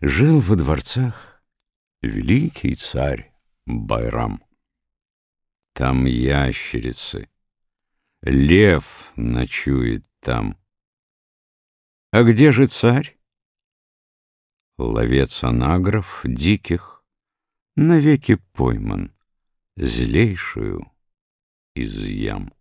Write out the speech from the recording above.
Жил во дворцах великий царь Байрам. Там ящерицы, лев ночует там. А где же царь? Ловец анагров диких навеки пойман, злейшую из ям.